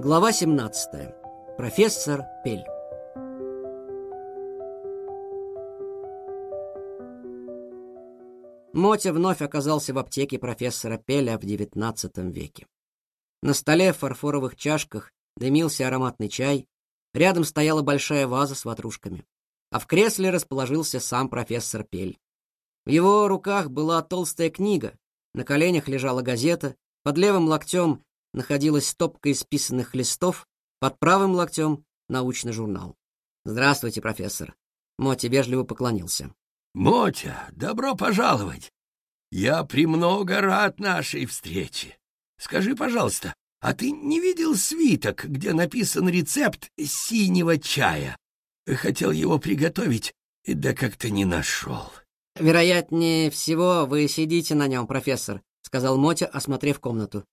Глава 17. Профессор Пель. Мотя вновь оказался в аптеке профессора Пеля в XIX веке. На столе в фарфоровых чашках дымился ароматный чай, рядом стояла большая ваза с ватрушками, а в кресле расположился сам профессор Пель. В его руках была толстая книга, на коленях лежала газета, под левым локтем находилась стопка исписанных листов, под правым локтем — научный журнал. «Здравствуйте, профессор». Моти вежливо поклонился. «Мотя, добро пожаловать! Я премного рад нашей встрече. Скажи, пожалуйста, а ты не видел свиток, где написан рецепт синего чая? Хотел его приготовить, да как-то не нашел». «Вероятнее всего, вы сидите на нем, профессор», — сказал Мотя, осмотрев комнату.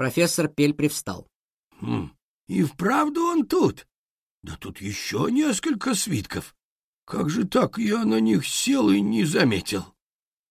Профессор Пель привстал. «Хм, и вправду он тут? Да тут еще несколько свитков. Как же так я на них сел и не заметил?»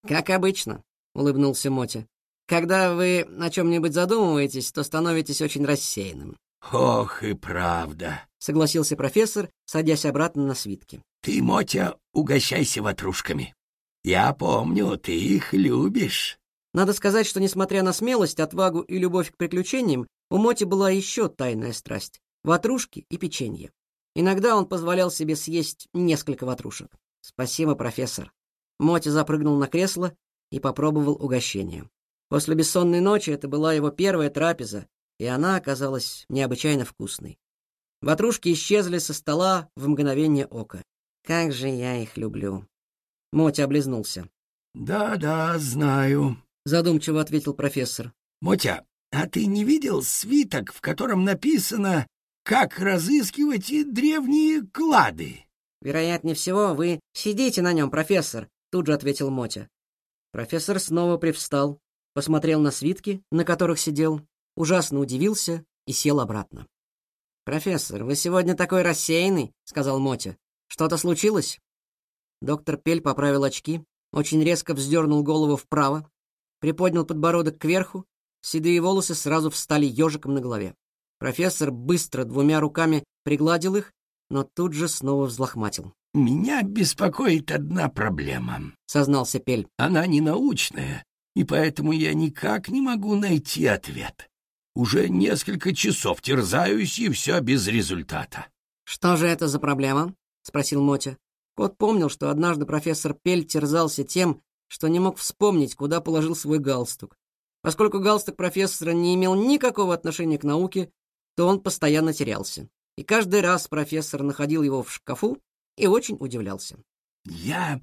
«Как обычно», — улыбнулся Мотя. «Когда вы о чем-нибудь задумываетесь, то становитесь очень рассеянным». «Ох и правда», — согласился профессор, садясь обратно на свитки. «Ты, Мотя, угощайся ватрушками. Я помню, ты их любишь». Надо сказать, что, несмотря на смелость, отвагу и любовь к приключениям, у Моти была еще тайная страсть — ватрушки и печенье. Иногда он позволял себе съесть несколько ватрушек. «Спасибо, профессор». Моти запрыгнул на кресло и попробовал угощение. После бессонной ночи это была его первая трапеза, и она оказалась необычайно вкусной. Ватрушки исчезли со стола в мгновение ока. Как же я их люблю. Моти облизнулся. «Да-да, знаю», задумчиво ответил профессор. Мотя, а ты не видел свиток, в котором написано, как разыскивать древние клады? Вероятнее всего, вы сидите на нем, профессор, тут же ответил Мотя. Профессор снова привстал, посмотрел на свитки, на которых сидел, ужасно удивился и сел обратно. «Профессор, вы сегодня такой рассеянный», — сказал Мотя. «Что-то случилось?» Доктор Пель поправил очки, очень резко вздернул голову вправо, приподнял подбородок кверху, седые волосы сразу встали ежиком на голове. Профессор быстро двумя руками пригладил их, но тут же снова взлохматил. «Меня беспокоит одна проблема», — сознался Пель. «Она не научная, и поэтому я никак не могу найти ответ. Уже несколько часов терзаюсь, и все без результата». «Что же это за проблема?» — спросил Мотя. Кот помнил, что однажды профессор Пель терзался тем, что не мог вспомнить, куда положил свой галстук. Поскольку галстук профессора не имел никакого отношения к науке, то он постоянно терялся. И каждый раз профессор находил его в шкафу и очень удивлялся. «Я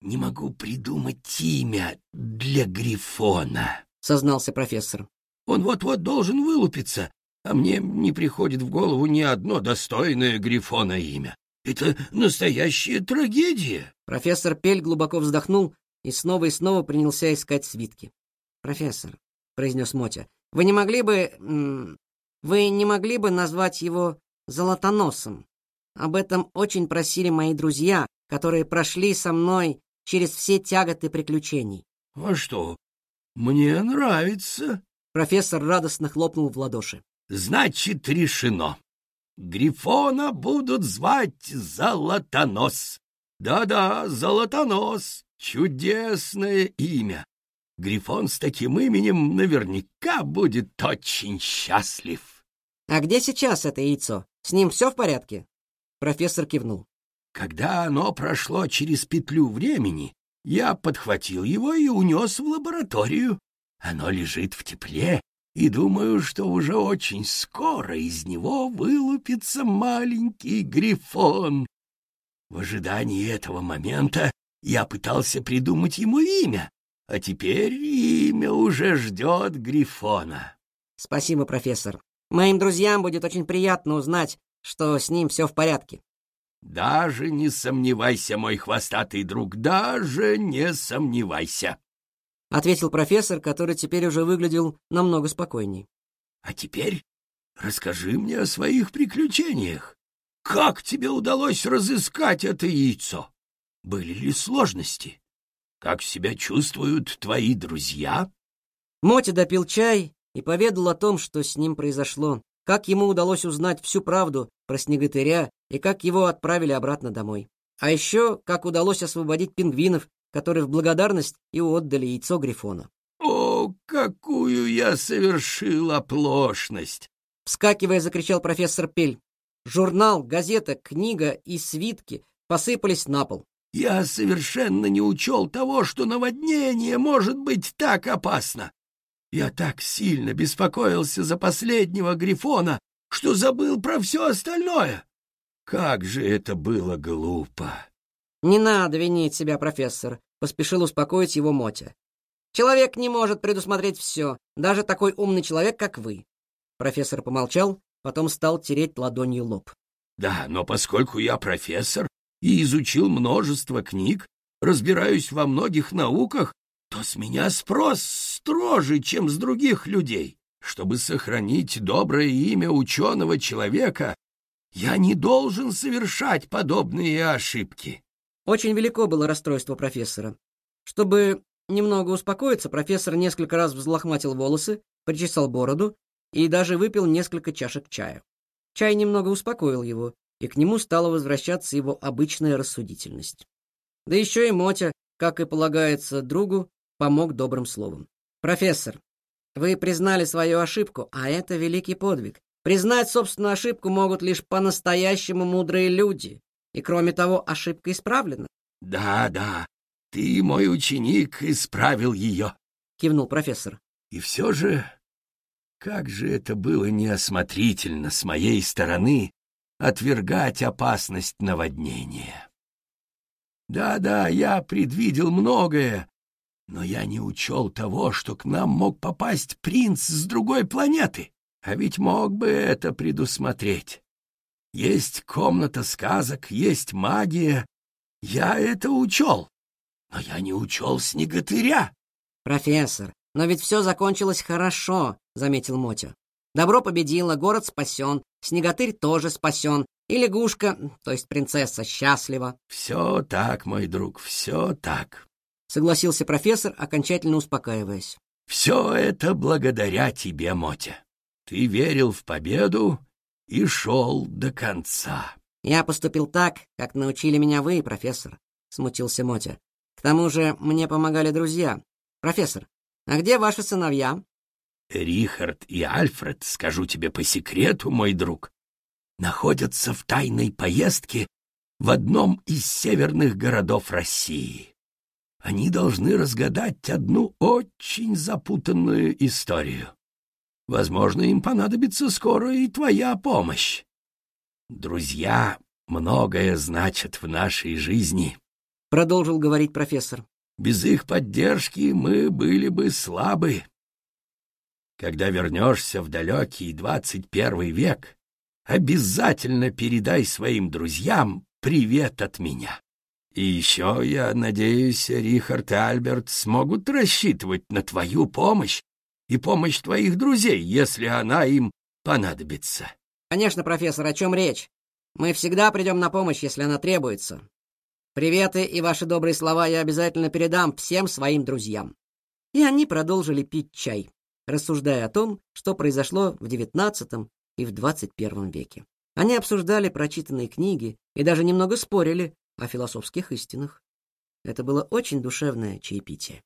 не могу придумать имя для Грифона», — сознался профессор. «Он вот-вот должен вылупиться, а мне не приходит в голову ни одно достойное Грифона имя. Это настоящая трагедия». Профессор Пель глубоко вздохнул и снова и снова принялся искать свитки. «Профессор», — произнес Мотя, — «вы не могли бы... Вы не могли бы назвать его Золотоносом? Об этом очень просили мои друзья, которые прошли со мной через все тяготы приключений». «А что? Мне нравится». Профессор радостно хлопнул в ладоши. «Значит, решено. Грифона будут звать Золотонос. Да-да, Золотонос. Чудесное имя. Грифон с таким именем наверняка будет очень счастлив. А где сейчас это яйцо? С ним все в порядке? Профессор кивнул. Когда оно прошло через петлю времени, я подхватил его и унес в лабораторию. Оно лежит в тепле, и думаю, что уже очень скоро из него вылупится маленький грифон. В ожидании этого момента я пытался придумать ему имя, а теперь имя уже ждет Грифона. Спасибо, профессор. Моим друзьям будет очень приятно узнать, что с ним все в порядке. Даже не сомневайся, мой хвостатый друг, даже не сомневайся. — ответил профессор, который теперь уже выглядел намного спокойней. «А теперь расскажи мне о своих приключениях. Как тебе удалось разыскать это яйцо?» Были ли сложности? Как себя чувствуют твои друзья? Моти допил чай и поведал о том, что с ним произошло, как ему удалось узнать всю правду про снеготыря и как его отправили обратно домой. А еще, как удалось освободить пингвинов, которые в благодарность и отдали яйцо Грифона. «О, какую я совершил оплошность!» Вскакивая, закричал профессор Пель. Журнал, газета, книга и свитки посыпались на пол. «Я совершенно не учел того, что наводнение может быть так опасно. Я так сильно беспокоился за последнего Грифона, что забыл про все остальное. Как же это было глупо!» «Не надо винить себя, профессор», — поспешил успокоить его Мотя. «Человек не может предусмотреть все, даже такой умный человек, как вы». Профессор помолчал, потом стал тереть ладонью лоб. «Да, но поскольку я профессор и изучил множество книг, разбираюсь во многих науках, то с меня спрос строже, чем с других людей. Чтобы сохранить доброе имя ученого человека, я не должен совершать подобные ошибки. Очень велико было расстройство профессора. Чтобы немного успокоиться, профессор несколько раз взлохматил волосы, причесал бороду и даже выпил несколько чашек чая. Чай немного успокоил его, и к нему стала возвращаться его обычная рассудительность. Да еще и Мотя, как и полагается другу, помог добрым словом. «Профессор, вы признали свою ошибку, а это великий подвиг. Признать собственную ошибку могут лишь по-настоящему мудрые люди. И кроме того, ошибка исправлена. — Да, да, ты, мой ученик, исправил ее, — кивнул профессор. — И все же, как же это было неосмотрительно с моей стороны отвергать опасность наводнения. Да-да, я предвидел многое, но я не учел того, что к нам мог попасть принц с другой планеты. А ведь мог бы это предусмотреть. Есть комната сказок, есть магия. Я это учел, но я не учел снеготыря. Профессор, но ведь все закончилось хорошо, заметил Мотя. Добро победило, город спасен, снеготырь тоже спасен, и лягушка, то есть принцесса, счастлива. Все так, мой друг, все так. Согласился профессор, окончательно успокаиваясь. Все это благодаря тебе, Мотя. Ты верил в победу и шел до конца. Я поступил так, как научили меня вы, профессор, смутился Мотя. К тому же мне помогали друзья. Профессор, а где ваши сыновья? Рихард и Альфред, скажу тебе по секрету, мой друг, находятся в тайной поездке в одном из северных городов России. Они должны разгадать одну очень запутанную историю. Возможно, им понадобится скоро и твоя помощь. Друзья многое значат в нашей жизни, — продолжил говорить профессор. Без их поддержки мы были бы слабы. Когда вернешься в далекий двадцать первый век, обязательно передай своим друзьям привет от меня. И еще, я надеюсь, Рихард и Альберт смогут рассчитывать на твою помощь и помощь твоих друзей, если она им понадобится. Конечно, профессор, о чем речь? Мы всегда придем на помощь, если она требуется. Приветы и ваши добрые слова я обязательно передам всем своим друзьям. И они продолжили пить чай, рассуждая о том, что произошло в XIX и в XXI веке. Они обсуждали прочитанные книги и даже немного спорили о философских истинах. Это было очень душевное чаепитие.